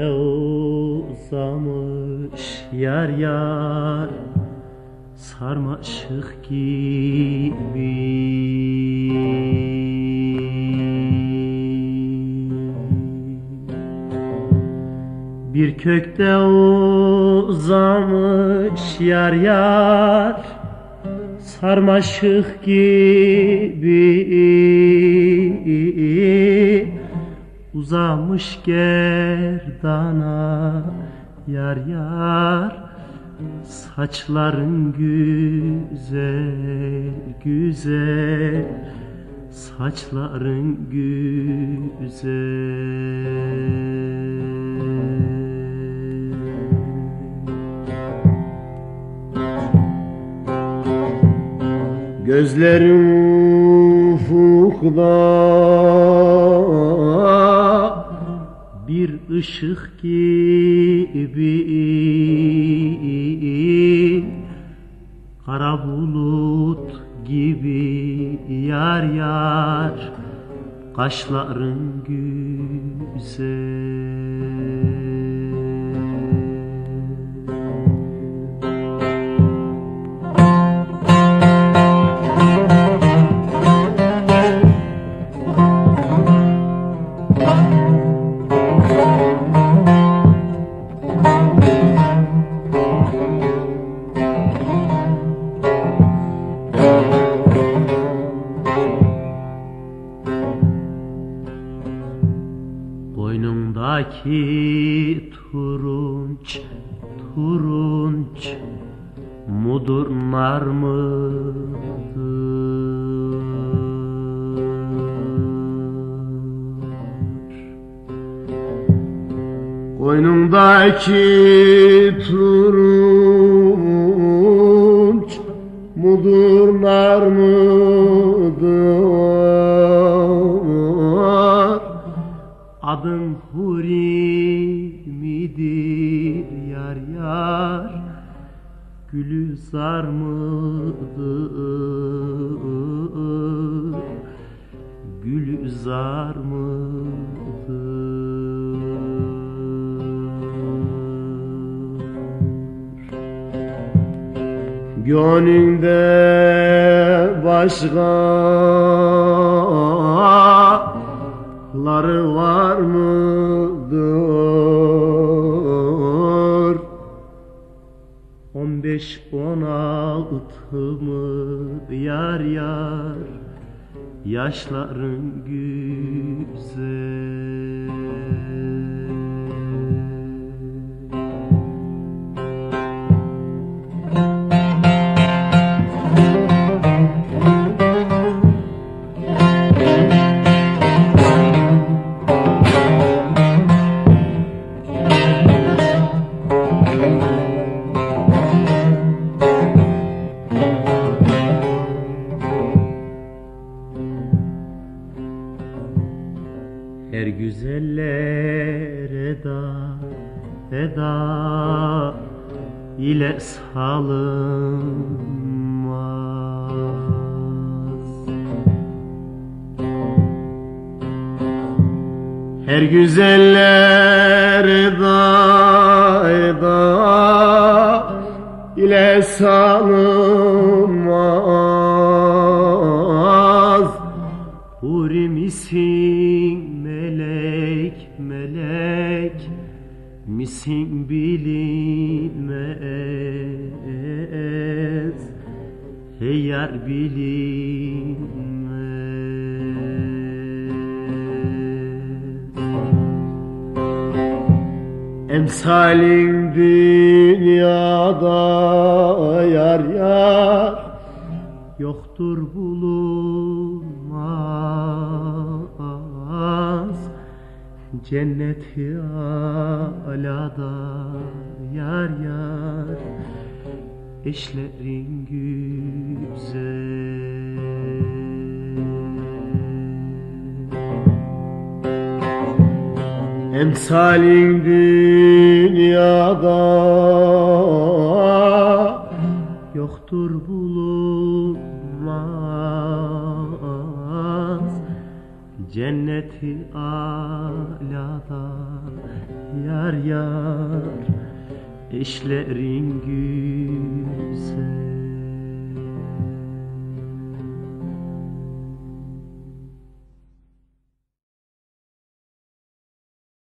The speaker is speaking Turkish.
kökte uzamış yar yar Sarmaşık gibi. Bir kökte uzamış yar yar Sarmaşık gibi Uzamış gerdana yar yar Saçların güzel güzel Saçların güzel Gözlerim ufukda ışık gibi. Kara bulut gibi yar yar Kaşların güzel Boynundaki turunç, turunç mudur nar mıdır? Koynundaki turunç mudur nar mıdır? Gülizar mıdır Gülizar mıdır Gönlünde başkaları var mıdır? Beş on altı mı yar yar Yaşların güzel Her güzeller eda eda ile salınmaz. Her güzeller eda eda ile salınmaz melek misin bilinmez Hey yar bilinmez. Emsalin dünyada yar yar Yoktur bulunmaz Cenneti alada yar yar. Eşlerin güzel. Emsalin dünyada yoktur bulunmaz Cenneti alada yar yar eşlerin güzel